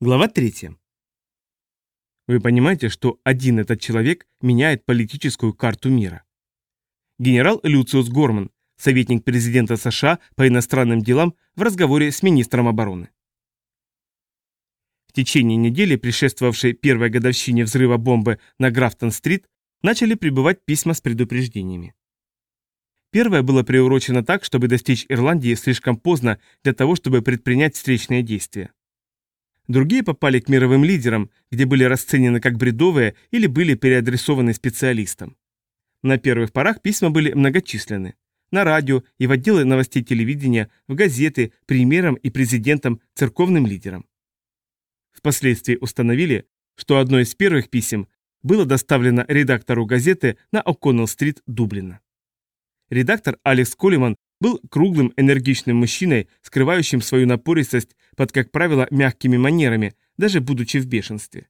Глава 3. Вы понимаете, что один этот человек меняет политическую карту мира. Генерал Люциус Горман, советник президента США по иностранным делам в разговоре с министром обороны. В течение недели, предшествовавшей первой годовщине взрыва бомбы на Графтон-стрит, начали прибывать письма с предупреждениями. Первое было приурочено так, чтобы достичь Ирландии слишком поздно для того, чтобы предпринять встречные действия. Другие попали к мировым лидерам, где были расценены как бредовые или были переадресованы специалистам. На первых порах письма были многочисленны. На радио и в отделы новостей телевидения, в газеты, премьерам и президентам, церковным лидерам. Впоследствии установили, что одно из первых писем было доставлено редактору газеты на О'Коннелл-стрит Дублина. Редактор Алекс Коллиман был круглым, энергичным мужчиной, скрывающим свою напористость под, как правило, мягкими манерами, даже будучи в бешенстве.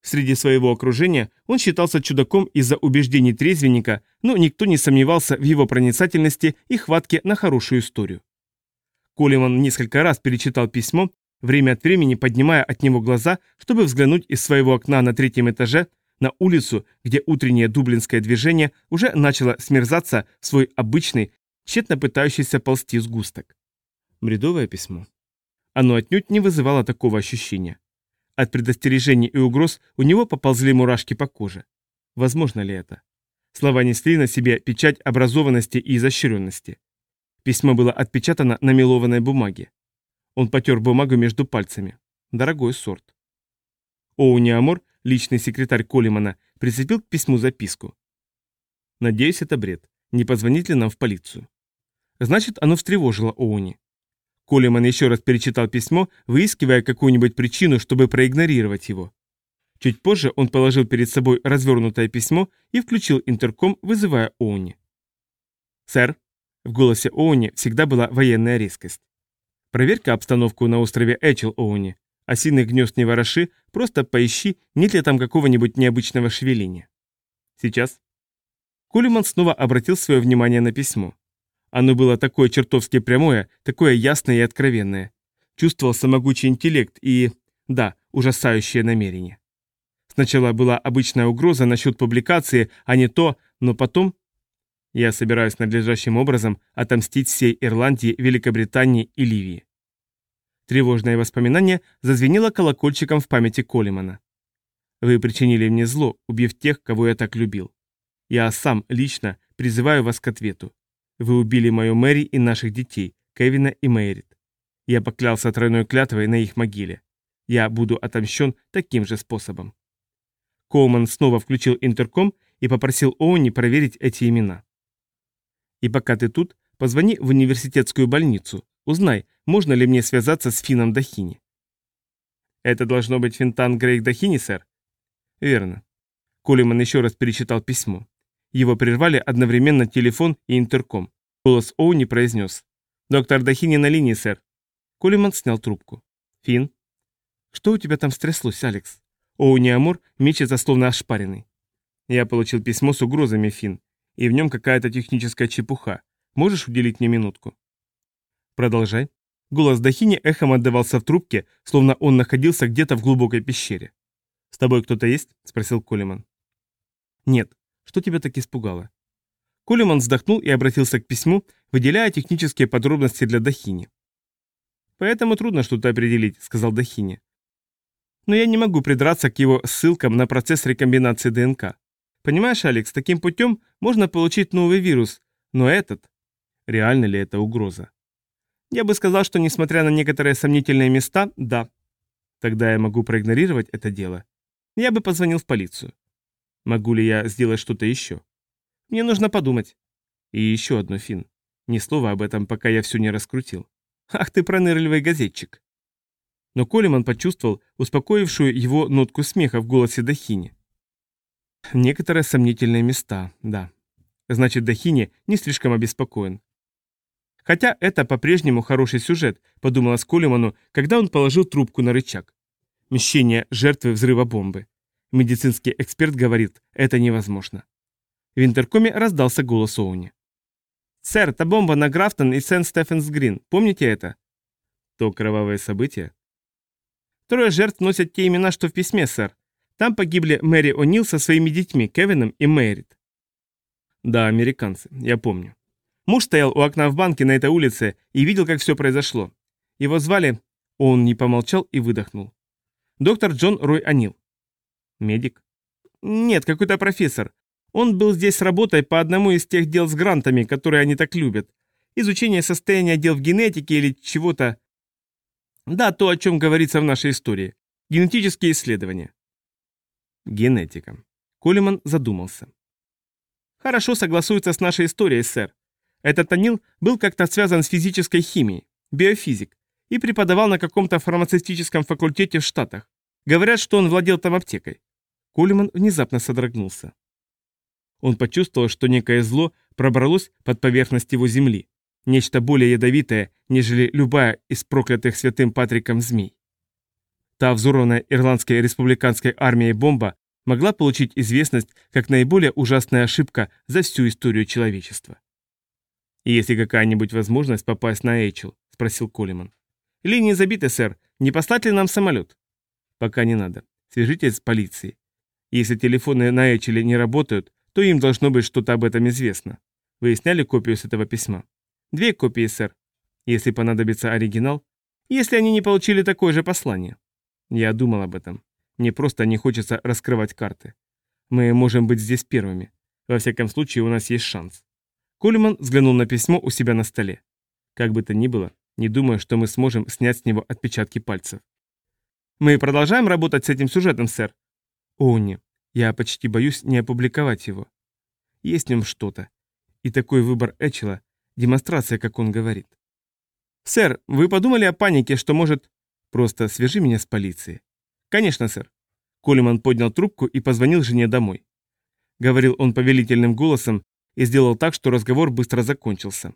Среди своего окружения он считался чудаком из-за убеждений трезвенника, но никто не сомневался в его проницательности и хватке на хорошую историю. Колеман несколько раз перечитал письмо, время от времени поднимая от него глаза, чтобы взглянуть из своего окна на третьем этаже на улицу, где утреннее дублинское движение уже начало смерзаться в свой обычный, тщетно пытающийся ползти сгусток. Бредовое письмо. Оно отнюдь не вызывало такого ощущения. От предостережений и угроз у него поползли мурашки по коже. Возможно ли это? Слова несли на себе печать образованности и изощренности. Письмо было отпечатано на мелованной бумаге. Он потер бумагу между пальцами. Дорогой сорт. Оуни Амор, личный секретарь Колемана, прицепил к письму записку. «Надеюсь, это бред. Не позвонит ли нам в полицию?» Значит, оно встревожило Оуни. Колеман еще раз перечитал письмо, выискивая какую-нибудь причину, чтобы проигнорировать его. Чуть позже он положил перед собой развернутое письмо и включил интерком, вызывая Оуни. «Сэр», — в голосе Оуни всегда была военная резкость. «Проверь-ка обстановку на острове Эчел, Оуни. Осиных гнезд не вороши, просто поищи, нет ли там какого-нибудь необычного шевеления». «Сейчас». Колеман снова обратил свое внимание на письмо. Оно было такое чертовски прямое, такое ясное и откровенное. Чувствовался могучий интеллект и, да, ужасающее намерение. Сначала была обычная угроза насчет публикации, а не то, но потом... Я собираюсь надлежащим образом отомстить всей Ирландии, Великобритании и Ливии. Тревожное воспоминание зазвенело колокольчиком в памяти Колемана. Вы причинили мне зло, убив тех, кого я так любил. Я сам, лично, призываю вас к ответу. Вы убили мою Мэри и наших детей, Кевина и Мэрит. Я поклялся тройной клятвой на их могиле. Я буду отомщен таким же способом. Коуман снова включил интерком и попросил Оуни проверить эти имена. И пока ты тут, позвони в университетскую больницу, узнай, можно ли мне связаться с Фином Дахини. Это должно быть Финтан Грейк Дахини, сэр? Верно. Колеман еще раз перечитал письмо. Его прервали одновременно телефон и интерком. Голос Оуни произнес. «Доктор Дахини на линии, сэр». Колеман снял трубку. «Финн?» «Что у тебя там стряслось, Алекс?» Оуни Амур мечется словно ошпаренный. «Я получил письмо с угрозами, Финн, и в нем какая-то техническая чепуха. Можешь уделить мне минутку?» «Продолжай». Голос Дахини эхом отдавался в трубке, словно он находился где-то в глубокой пещере. «С тобой кто-то есть?» – спросил Колеман. «Нет, что тебя так испугало?» Колеман вздохнул и обратился к письму, выделяя технические подробности для Дахини. «Поэтому трудно что-то определить», — сказал Дахини. «Но я не могу придраться к его ссылкам на процесс рекомбинации ДНК. Понимаешь, Алекс, таким путем можно получить новый вирус, но этот... Реально ли это угроза? Я бы сказал, что несмотря на некоторые сомнительные места, да. Тогда я могу проигнорировать это дело. Я бы позвонил в полицию. Могу ли я сделать что-то еще? Мне нужно подумать. И еще одно, Фин. Ни слова об этом, пока я все не раскрутил. Ах ты пронырливый газетчик. Но Колеман почувствовал успокоившую его нотку смеха в голосе Дахини. Некоторые сомнительные места, да. Значит, Дахини не слишком обеспокоен. Хотя это по-прежнему хороший сюжет, подумалось Колеману, когда он положил трубку на рычаг. Мщение жертвы взрыва бомбы. Медицинский эксперт говорит, это невозможно. В интеркоме раздался голос Оуни. «Сэр, та бомба на Графтон и Сент-Стефенс-Грин. Помните это?» «То кровавое событие?» Трое жертв носят те имена, что в письме, сэр. Там погибли Мэри О'Нил со своими детьми, Кевином и Мэрит. Да, американцы, я помню. Муж стоял у окна в банке на этой улице и видел, как все произошло. Его звали... Он не помолчал и выдохнул. Доктор Джон Рой Анил. Медик? Нет, какой-то профессор. Он был здесь с работой по одному из тех дел с грантами, которые они так любят. Изучение состояния дел в генетике или чего-то. Да, то, о чем говорится в нашей истории. Генетические исследования. Генетика. Колеман задумался. Хорошо согласуется с нашей историей, сэр. Этот Анил был как-то связан с физической химией, биофизик, и преподавал на каком-то фармацевтическом факультете в Штатах. Говорят, что он владел там аптекой. Колеман внезапно содрогнулся. Он почувствовал, что некое зло пробралось под поверхность его земли. Нечто более ядовитое, нежели любая из проклятых святым Патриком змей. Та взорванная ирландской республиканской армией бомба могла получить известность как наиболее ужасная ошибка за всю историю человечества. «Есть ли какая-нибудь возможность попасть на Эйчел?» – спросил Коллиман. «Линии забиты, сэр. Не послать ли нам самолет?» «Пока не надо. Свяжитесь с полицией. Если телефоны на Эйчеле не работают, то им должно быть что-то об этом известно. Вы сняли копию с этого письма? Две копии, сэр. Если понадобится оригинал. Если они не получили такое же послание. Я думал об этом. Мне просто не хочется раскрывать карты. Мы можем быть здесь первыми. Во всяком случае, у нас есть шанс. Колеман взглянул на письмо у себя на столе. Как бы то ни было, не думаю, что мы сможем снять с него отпечатки пальцев. Мы продолжаем работать с этим сюжетом, сэр. О, нет. Я почти боюсь не опубликовать его. Есть в нем что-то. И такой выбор Эчела – демонстрация, как он говорит. «Сэр, вы подумали о панике, что может...» «Просто свяжи меня с полицией». «Конечно, сэр». Колеман поднял трубку и позвонил жене домой. Говорил он повелительным голосом и сделал так, что разговор быстро закончился.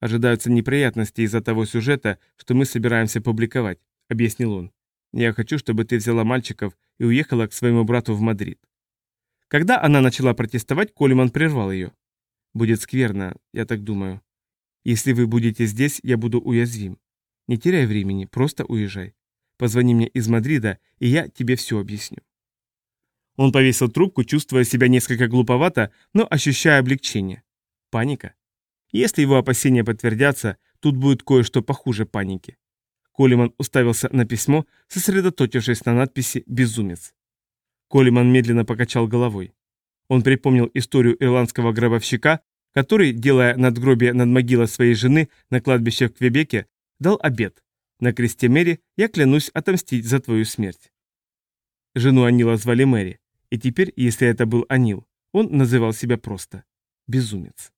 «Ожидаются неприятности из-за того сюжета, что мы собираемся публиковать», — объяснил он. «Я хочу, чтобы ты взяла мальчиков и уехала к своему брату в Мадрид. Когда она начала протестовать, Колеман прервал ее. «Будет скверно, я так думаю. Если вы будете здесь, я буду уязвим. Не теряй времени, просто уезжай. Позвони мне из Мадрида, и я тебе все объясню». Он повесил трубку, чувствуя себя несколько глуповато, но ощущая облегчение. Паника. Если его опасения подтвердятся, тут будет кое-что похуже паники. Колеман уставился на письмо, сосредоточившись на надписи «Безумец». Колеман медленно покачал головой. Он припомнил историю ирландского гробовщика, который, делая надгробие над могилой своей жены на кладбище в Квебеке, дал обет. На кресте Мэри я клянусь отомстить за твою смерть. Жену Анила звали Мэри, и теперь, если это был Анил, он называл себя просто «безумец».